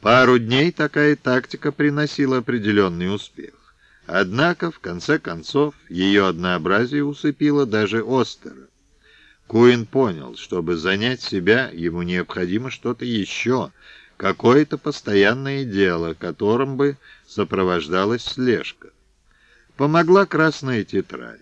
Пару дней такая тактика приносила определенный успех. Однако, в конце концов, ее однообразие усыпило даже Остера. Куин понял, чтобы занять себя, ему необходимо что-то еще, какое-то постоянное дело, которым бы сопровождалась слежка. Помогла красная тетрадь.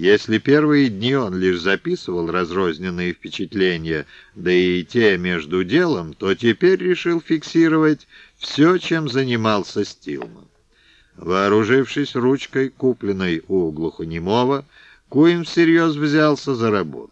Если первые дни он лишь записывал разрозненные впечатления, да и те между делом, то теперь решил фиксировать все, чем занимался Стилман. Вооружившись ручкой, купленной у глухонемого, Куин всерьез взялся за работу.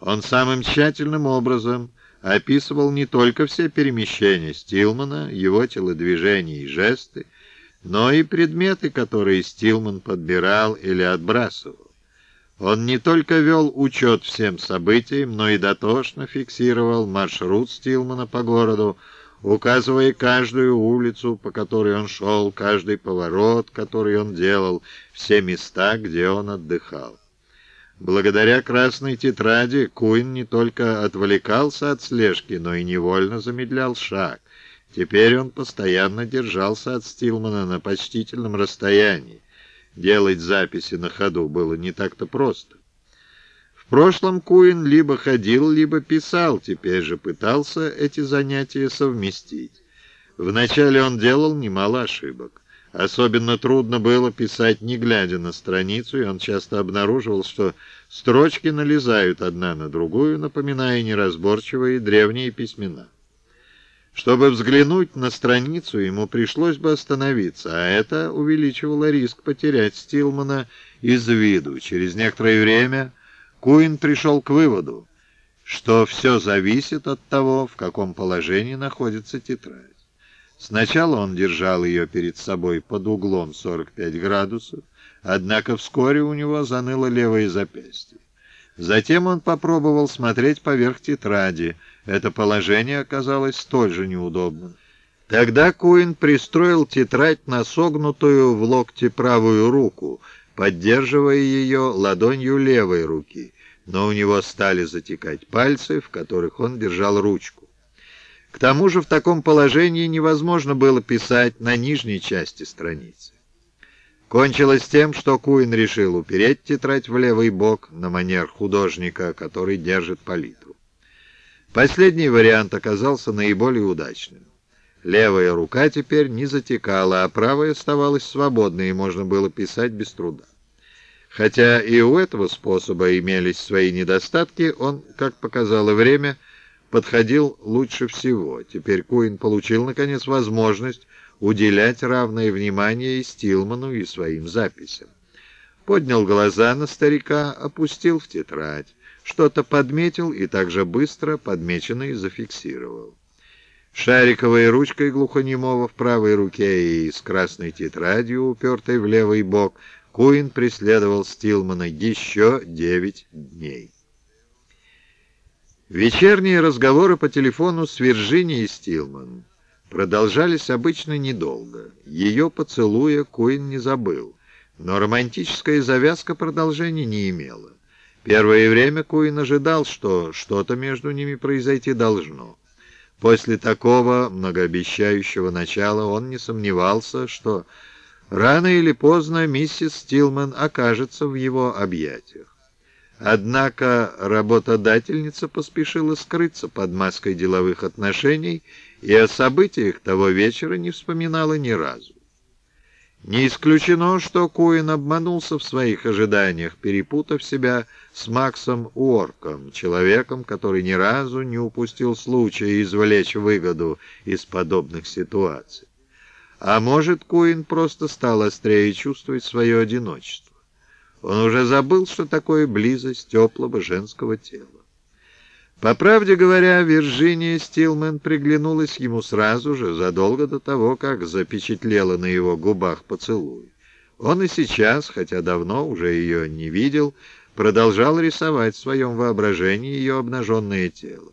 Он самым тщательным образом описывал не только все перемещения Стилмана, его телодвижения и жесты, но и предметы, которые Стилман подбирал или отбрасывал. Он не только вел учет всем событиям, но и дотошно фиксировал маршрут Стилмана по городу, указывая каждую улицу, по которой он шел, каждый поворот, который он делал, все места, где он отдыхал. Благодаря красной тетради Куин не только отвлекался от слежки, но и невольно замедлял шаг. Теперь он постоянно держался от Стилмана на почтительном расстоянии. Делать записи на ходу было не так-то просто. В прошлом Куин либо ходил, либо писал, теперь же пытался эти занятия совместить. Вначале он делал немало ошибок. Особенно трудно было писать, не глядя на страницу, и он часто обнаруживал, что строчки налезают одна на другую, напоминая неразборчивые древние письмена. Чтобы взглянуть на страницу, ему пришлось бы остановиться, а это увеличивало риск потерять Стилмана из виду. Через некоторое время Куин пришел к выводу, что все зависит от того, в каком положении находится тетрадь. Сначала он держал ее перед собой под углом 45 градусов, однако вскоре у него заныло левое запястье. Затем он попробовал смотреть поверх тетради. Это положение оказалось столь же неудобным. Тогда Куин пристроил тетрадь на согнутую в локте правую руку, поддерживая ее ладонью левой руки, но у него стали затекать пальцы, в которых он держал ручку. К тому же в таком положении невозможно было писать на нижней части страницы. Кончилось тем, что Куин решил упереть тетрадь в левый бок на манер художника, который держит палитру. Последний вариант оказался наиболее удачным. Левая рука теперь не затекала, а правая оставалась свободной, и можно было писать без труда. Хотя и у этого способа имелись свои недостатки, он, как показало время, подходил лучше всего. Теперь Куин получил, наконец, возможность уделять равное внимание и Стилману, и своим записям. Поднял глаза на старика, опустил в тетрадь, что-то подметил и также быстро подмеченное зафиксировал. Шариковой ручкой глухонемого в правой руке и с красной тетрадью, упертой в левый бок, Куин преследовал Стилмана еще девять дней. Вечерние разговоры по телефону с Вирджинией Стилман продолжались обычно недолго. Ее поцелуя Куин не забыл, но романтическая завязка продолжения не имела. Первое время Куин ожидал, что что-то между ними произойти должно. После такого многообещающего начала он не сомневался, что рано или поздно миссис Стилман окажется в его объятиях. Однако работодательница поспешила скрыться под маской деловых отношений и о событиях того вечера не вспоминала ни разу. Не исключено, что Куин обманулся в своих ожиданиях, перепутав себя с Максом Уорком, человеком, который ни разу не упустил случая извлечь выгоду из подобных ситуаций. А может, Куин просто стал острее чувствовать свое одиночество. Он уже забыл, что такое близость теплого женского тела. По правде говоря, Вирджиния Стилман приглянулась ему сразу же, задолго до того, как запечатлела на его губах поцелуй. Он и сейчас, хотя давно уже ее не видел, продолжал рисовать в своем воображении ее обнаженное тело.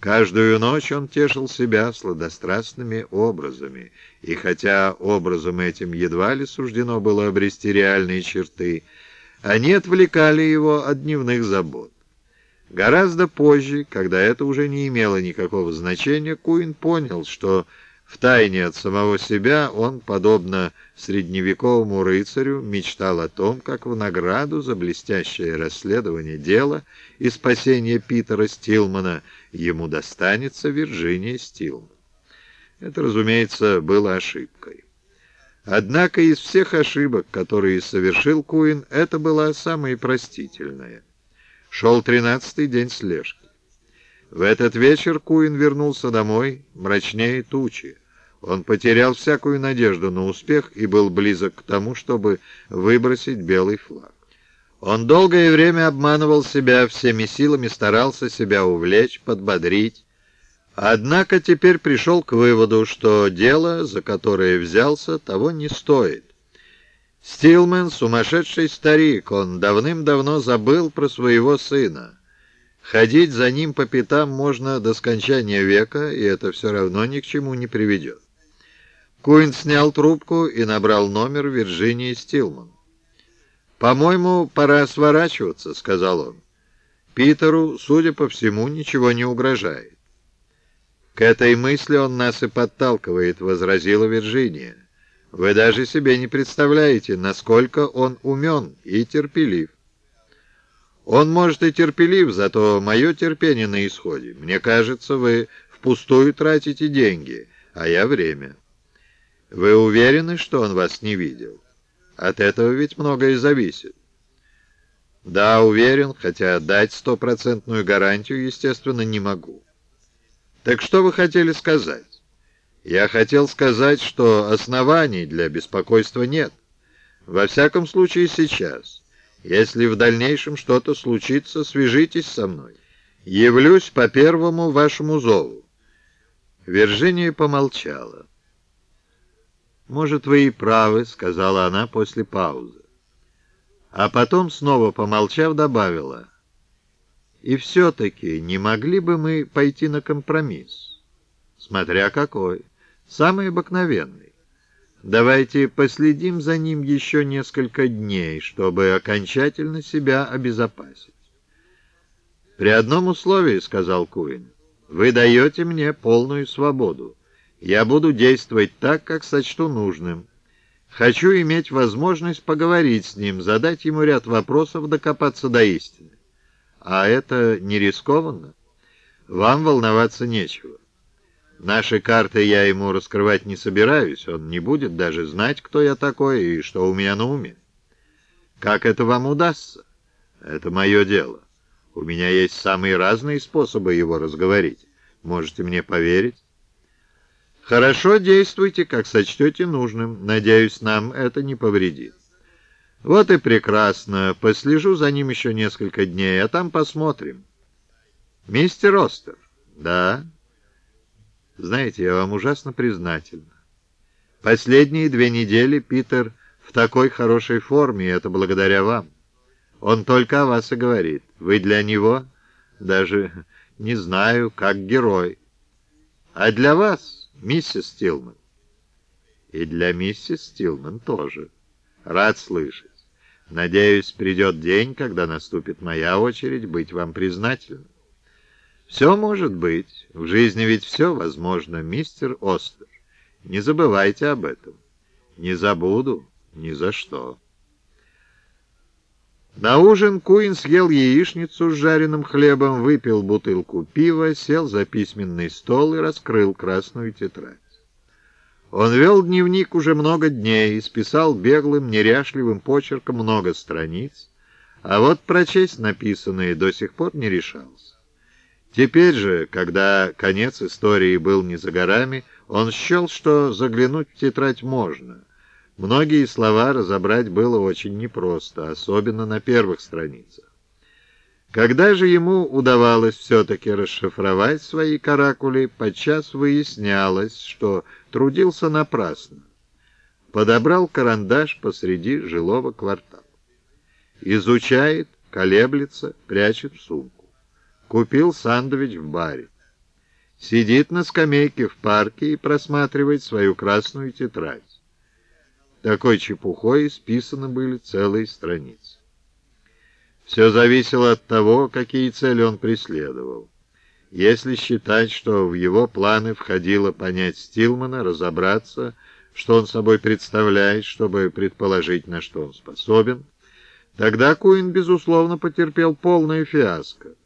Каждую ночь он тешил себя сладострастными образами, и хотя образом этим едва ли суждено было обрести реальные черты, они отвлекали его от дневных забот. Гораздо позже, когда это уже не имело никакого значения, Куин понял, что Втайне от самого себя он, подобно средневековому рыцарю, мечтал о том, как в награду за блестящее расследование дела и спасение Питера Стилмана ему достанется Вирджиния Стилман. Это, разумеется, было ошибкой. Однако из всех ошибок, которые совершил Куин, это была самая простительная. Шел тринадцатый день слежки. В этот вечер Куин вернулся домой, мрачнее тучи. Он потерял всякую надежду на успех и был близок к тому, чтобы выбросить белый флаг. Он долгое время обманывал себя, всеми силами старался себя увлечь, подбодрить. Однако теперь пришел к выводу, что дело, за которое взялся, того не стоит. Стилмен — сумасшедший старик, он давным-давно забыл про своего сына. Ходить за ним по пятам можно до скончания века, и это все равно ни к чему не приведет. Куин снял трубку и набрал номер Вирджинии Стилман. «По-моему, пора сворачиваться», — сказал он. «Питеру, судя по всему, ничего не угрожает». «К этой мысли он нас и подталкивает», — возразила Вирджиния. «Вы даже себе не представляете, насколько он умен и терпелив. Он, может, и терпелив, зато мое терпение на исходе. Мне кажется, вы впустую тратите деньги, а я время». Вы уверены, что он вас не видел? От этого ведь многое зависит. Да, уверен, хотя дать стопроцентную гарантию, естественно, не могу. Так что вы хотели сказать? Я хотел сказать, что оснований для беспокойства нет. Во всяком случае, сейчас. Если в дальнейшем что-то случится, свяжитесь со мной. Явлюсь по первому вашему зову. Виржиния помолчала. «Может, вы и правы», — сказала она после паузы. А потом, снова помолчав, добавила. «И все-таки не могли бы мы пойти на компромисс? Смотря какой. Самый обыкновенный. Давайте последим за ним еще несколько дней, чтобы окончательно себя обезопасить». «При одном условии», — сказал Куин, — «вы даете мне полную свободу». Я буду действовать так, как сочту нужным. Хочу иметь возможность поговорить с ним, задать ему ряд вопросов, докопаться до истины. А это не рискованно? Вам волноваться нечего. Наши карты я ему раскрывать не собираюсь, он не будет даже знать, кто я такой и что у меня на уме. Как это вам удастся? Это мое дело. У меня есть самые разные способы его разговорить. Можете мне поверить? Хорошо действуйте, как сочтете нужным. Надеюсь, нам это не повредит. Вот и прекрасно. Послежу за ним еще несколько дней, а там посмотрим. Мистер Остер. Да. Знаете, я вам ужасно признательна. Последние две недели Питер в такой хорошей форме, и это благодаря вам. Он только о вас и говорит. Вы для него даже не знаю, как герой. А для вас миссис Стилман. И для миссис Стилман тоже. Рад слышать. Надеюсь, придет день, когда наступит моя очередь быть вам признательным. Все может быть. В жизни ведь все возможно, мистер Остер. Не забывайте об этом. Не забуду ни за что. На ужин Куин съел яичницу с жареным хлебом, выпил бутылку пива, сел за письменный стол и раскрыл красную тетрадь. Он вел дневник уже много дней и списал беглым, неряшливым почерком много страниц, а вот прочесть написанное до сих пор не решался. Теперь же, когда конец истории был не за горами, он счел, что заглянуть в тетрадь можно — Многие слова разобрать было очень непросто, особенно на первых страницах. Когда же ему удавалось все-таки расшифровать свои каракули, подчас выяснялось, что трудился напрасно. Подобрал карандаш посреди жилого квартала. Изучает, колеблется, прячет в сумку. Купил сандвич в баре. Сидит на скамейке в парке и просматривает свою красную тетрадь. Такой чепухой исписаны были целые страницы. Все зависело от того, какие цели он преследовал. Если считать, что в его планы входило понять Стилмана, разобраться, что он собой представляет, чтобы предположить, на что он способен, тогда Куин, безусловно, потерпел полное фиаско.